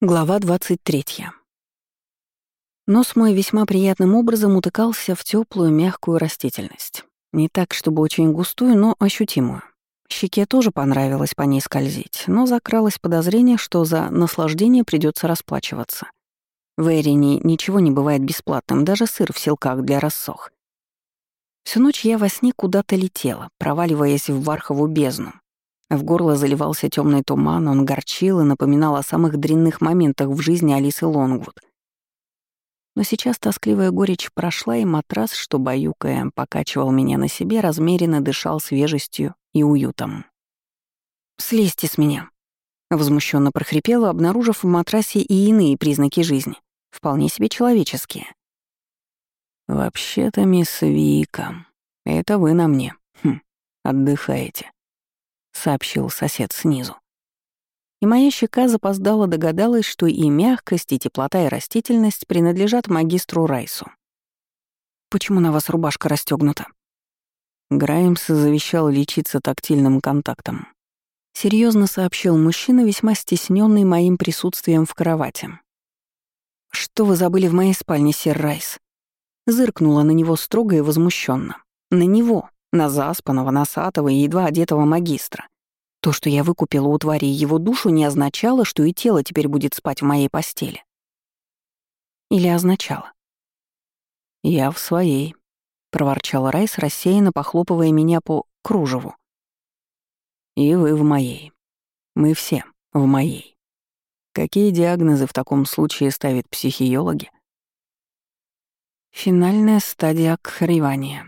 Глава 23. Нос мой весьма приятным образом утыкался в теплую мягкую растительность. Не так, чтобы очень густую, но ощутимую. Щеке тоже понравилось по ней скользить, но закралось подозрение, что за наслаждение придется расплачиваться. В Эрине ничего не бывает бесплатным, даже сыр в селках для рассох. Всю ночь я во сне куда-то летела, проваливаясь в вархову бездну, в горло заливался темный туман, он горчил и напоминал о самых дрянных моментах в жизни Алисы Лонгвуд. Но сейчас тоскливая горечь прошла, и матрас, что баюкая, покачивал меня на себе, размеренно дышал свежестью и уютом. «Слезьте с меня!» — возмущенно прохрипела, обнаружив в матрасе и иные признаки жизни, вполне себе человеческие. «Вообще-то, мисс Вика, это вы на мне. Хм, отдыхаете сообщил сосед снизу. И моя щека запоздала догадалась, что и мягкость, и теплота, и растительность принадлежат магистру Райсу. «Почему на вас рубашка расстегнута? Граймс завещал лечиться тактильным контактом. Серьезно сообщил мужчина, весьма стесненный моим присутствием в кровати. «Что вы забыли в моей спальне, сэр Райс?» Зыркнула на него строго и возмущенно. На него, на заспанного, носатого и едва одетого магистра. То, что я выкупила у твари его душу, не означало, что и тело теперь будет спать в моей постели. Или означало? «Я в своей», — проворчал Райс, рассеянно похлопывая меня по кружеву. «И вы в моей. Мы все в моей. Какие диагнозы в таком случае ставят психиологи?» Финальная стадия кхаривания.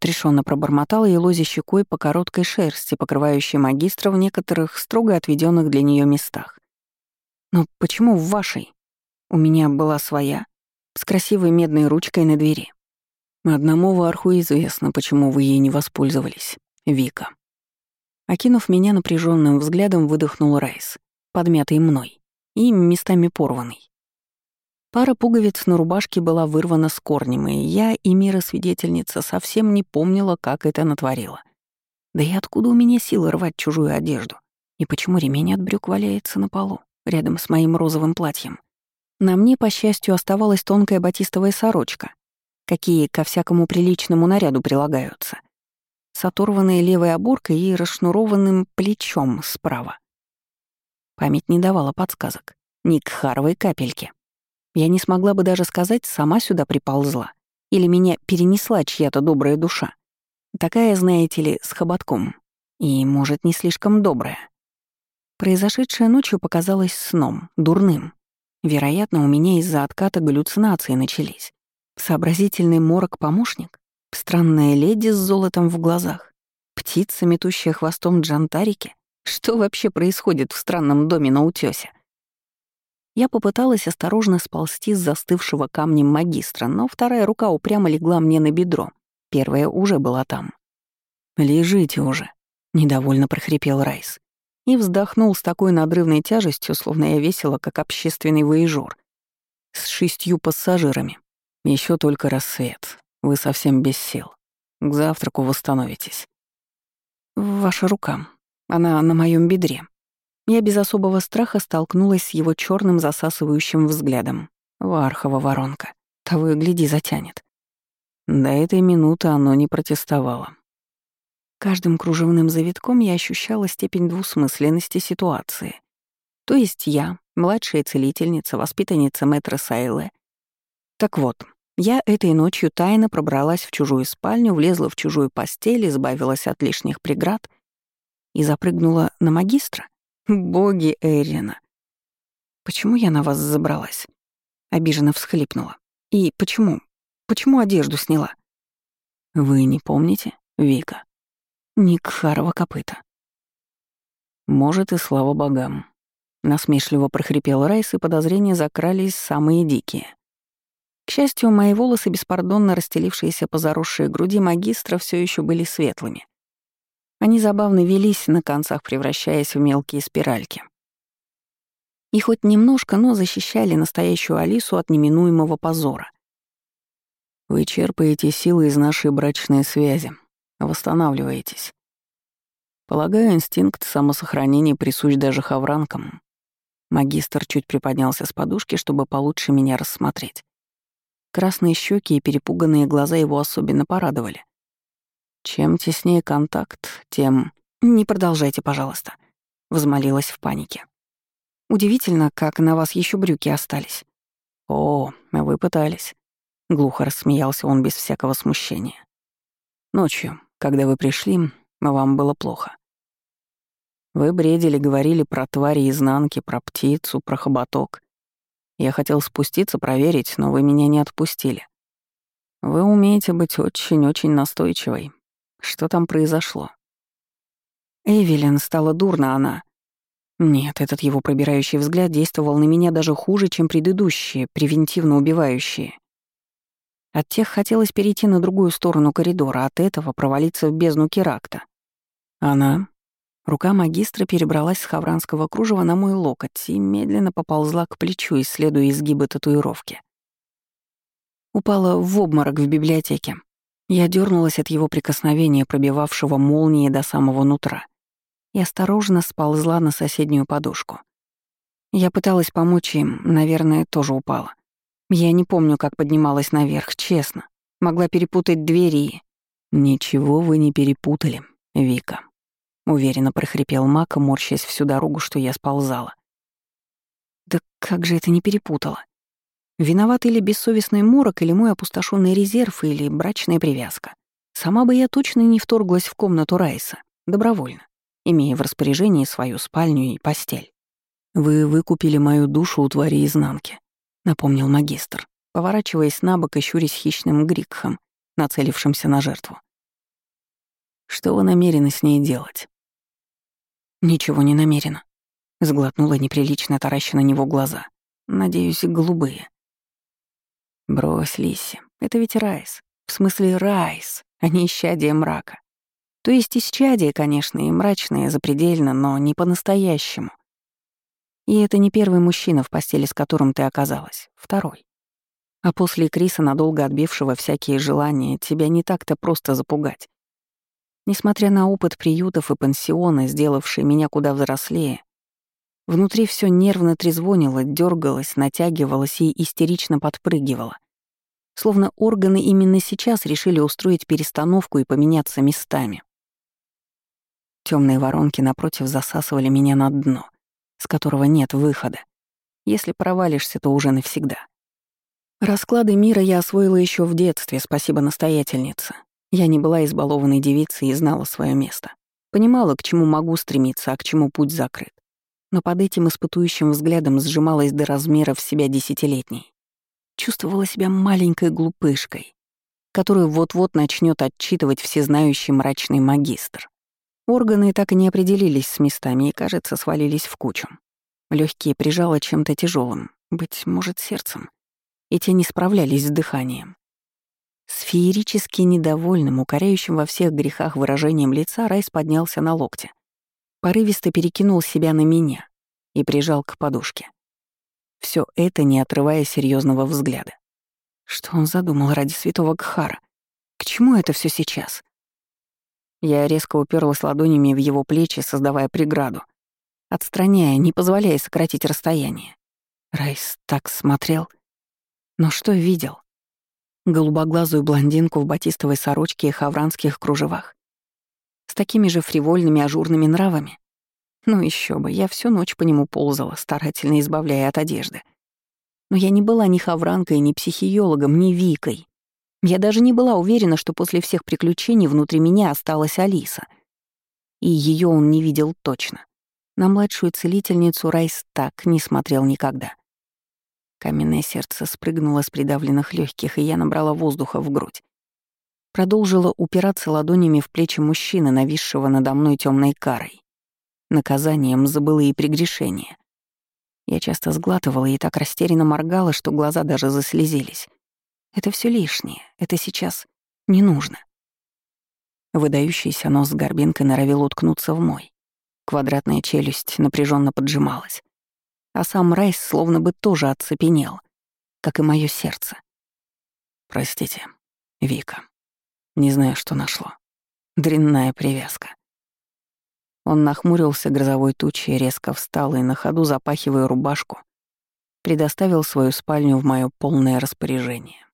Отрешенно пробормотала елози щекой по короткой шерсти, покрывающей магистра в некоторых строго отведенных для нее местах. «Но почему в вашей? У меня была своя, с красивой медной ручкой на двери. Одному варху известно, почему вы ей не воспользовались. Вика». Окинув меня напряженным взглядом, выдохнул Райс, подмятый мной и местами порванный. Пара пуговиц на рубашке была вырвана с корнем, и я, и мира-свидетельница, совсем не помнила, как это натворила. Да и откуда у меня силы рвать чужую одежду? И почему ремень от брюк валяется на полу, рядом с моим розовым платьем? На мне, по счастью, оставалась тонкая батистовая сорочка, какие ко всякому приличному наряду прилагаются, с оторванной левой оборкой и расшнурованным плечом справа. Память не давала подсказок, ни к харовой капельке. Я не смогла бы даже сказать, сама сюда приползла. Или меня перенесла чья-то добрая душа. Такая, знаете ли, с хоботком. И, может, не слишком добрая. Произошедшее ночью показалось сном, дурным. Вероятно, у меня из-за отката галлюцинации начались. Сообразительный морок-помощник, странная леди с золотом в глазах, птица, метущая хвостом джантарики. Что вообще происходит в странном доме на утёсе? Я попыталась осторожно сползти с застывшего камнем магистра, но вторая рука упрямо легла мне на бедро. Первая уже была там. «Лежите уже», — недовольно прохрипел Райс. И вздохнул с такой надрывной тяжестью, словно я весила, как общественный воежор. С шестью пассажирами. Еще только рассвет. Вы совсем без сил. К завтраку восстановитесь. Ваша рука. Она на моем бедре. Я без особого страха столкнулась с его черным засасывающим взглядом. Вархова воронка. Того и гляди, затянет. До этой минуты оно не протестовало. Каждым кружевным завитком я ощущала степень двусмысленности ситуации. То есть я, младшая целительница, воспитанница мэтра Сайле. Так вот, я этой ночью тайно пробралась в чужую спальню, влезла в чужую постель, избавилась от лишних преград и запрыгнула на магистра. Боги Эрина. Почему я на вас забралась? Обиженно всхлипнула. И почему? Почему одежду сняла? Вы не помните, Вика? Ник Харова копыта. Может, и слава богам. Насмешливо прохрипел Райс, и подозрения закрались самые дикие. К счастью, мои волосы, беспардонно расстелившиеся по заросшей груди магистра, все еще были светлыми. Они забавно велись на концах, превращаясь в мелкие спиральки. И хоть немножко, но защищали настоящую Алису от неминуемого позора. Вы черпаете силы из нашей брачной связи, восстанавливаетесь. Полагаю, инстинкт самосохранения присущ даже хавранкам. Магистр чуть приподнялся с подушки, чтобы получше меня рассмотреть. Красные щеки и перепуганные глаза его особенно порадовали. Чем теснее контакт, тем... «Не продолжайте, пожалуйста», — взмолилась в панике. «Удивительно, как на вас еще брюки остались». «О, вы пытались», — глухо рассмеялся он без всякого смущения. «Ночью, когда вы пришли, вам было плохо. Вы бредили, говорили про твари изнанки, про птицу, про хоботок. Я хотел спуститься, проверить, но вы меня не отпустили. Вы умеете быть очень-очень настойчивой. Что там произошло? Эвелин стала дурно она. Нет, этот его пробирающий взгляд действовал на меня даже хуже, чем предыдущие, превентивно убивающие. От тех хотелось перейти на другую сторону коридора, от этого провалиться в бездну Керакта. Она... Рука магистра перебралась с хавранского кружева на мой локоть и медленно поползла к плечу, исследуя изгибы татуировки. Упала в обморок в библиотеке. Я дернулась от его прикосновения, пробивавшего молнии до самого нутра и осторожно сползла на соседнюю подушку. Я пыталась помочь им, наверное, тоже упала. Я не помню, как поднималась наверх, честно. Могла перепутать двери и... «Ничего вы не перепутали, Вика», — уверенно прохрипел Мак, морщась всю дорогу, что я сползала. «Да как же это не перепутала? Виноват или бессовестный морок, или мой опустошенный резерв, или брачная привязка. Сама бы я точно не вторглась в комнату Райса. Добровольно имея в распоряжении свою спальню и постель. «Вы выкупили мою душу у твари изнанки», — напомнил магистр, поворачиваясь на бок и щурясь хищным грикхом, нацелившимся на жертву. «Что вы намерены с ней делать?» «Ничего не намерена», — сглотнула неприлично тараща на него глаза. «Надеюсь, голубые». «Брось, Лисси, это ведь Райс. В смысле Райс, а не исчадие мрака. То есть исчадие, конечно, и мрачное запредельно, но не по-настоящему. И это не первый мужчина, в постели с которым ты оказалась. Второй. А после Криса, надолго отбившего всякие желания, тебя не так-то просто запугать. Несмотря на опыт приютов и пансиона, сделавший меня куда взрослее, внутри все нервно трезвонило, дергалось, натягивалось и истерично подпрыгивало. Словно органы именно сейчас решили устроить перестановку и поменяться местами. Темные воронки напротив засасывали меня на дно, с которого нет выхода. Если провалишься, то уже навсегда. Расклады мира я освоила еще в детстве, спасибо настоятельнице. Я не была избалованной девицей и знала свое место. Понимала, к чему могу стремиться, а к чему путь закрыт. Но под этим испытующим взглядом сжималась до размеров себя десятилетней. Чувствовала себя маленькой глупышкой, которую вот-вот начнет отчитывать всезнающий мрачный магистр. Органы так и не определились с местами и, кажется, свалились в кучу. Легкие прижало чем-то тяжелым, быть может, сердцем. И те не справлялись с дыханием. С феерически недовольным, укоряющим во всех грехах выражением лица, Райс поднялся на локте. Порывисто перекинул себя на меня и прижал к подушке. Все это не отрывая серьезного взгляда. Что он задумал ради святого Гхара? К чему это все сейчас? Я резко уперлась ладонями в его плечи, создавая преграду, отстраняя, не позволяя сократить расстояние. Райс так смотрел. Но что видел? Голубоглазую блондинку в батистовой сорочке и хавранских кружевах. С такими же фривольными ажурными нравами. Ну еще бы, я всю ночь по нему ползала, старательно избавляя от одежды. Но я не была ни хавранкой, ни психиологом, ни Викой. Я даже не была уверена, что после всех приключений внутри меня осталась Алиса. И ее он не видел точно. На младшую целительницу Райс так не смотрел никогда. Каменное сердце спрыгнуло с придавленных легких, и я набрала воздуха в грудь. Продолжила упираться ладонями в плечи мужчины, нависшего надо мной темной карой. Наказанием за былые прегрешения. Я часто сглатывала и так растерянно моргала, что глаза даже заслезились. Это все лишнее, это сейчас не нужно. Выдающийся нос с горбинкой норовил уткнуться в мой. Квадратная челюсть напряженно поджималась. А сам Райс словно бы тоже оцепенел, как и мое сердце. Простите, Вика. Не знаю, что нашло. Дрянная привязка. Он нахмурился грозовой тучей, резко встал и на ходу, запахивая рубашку, предоставил свою спальню в мое полное распоряжение.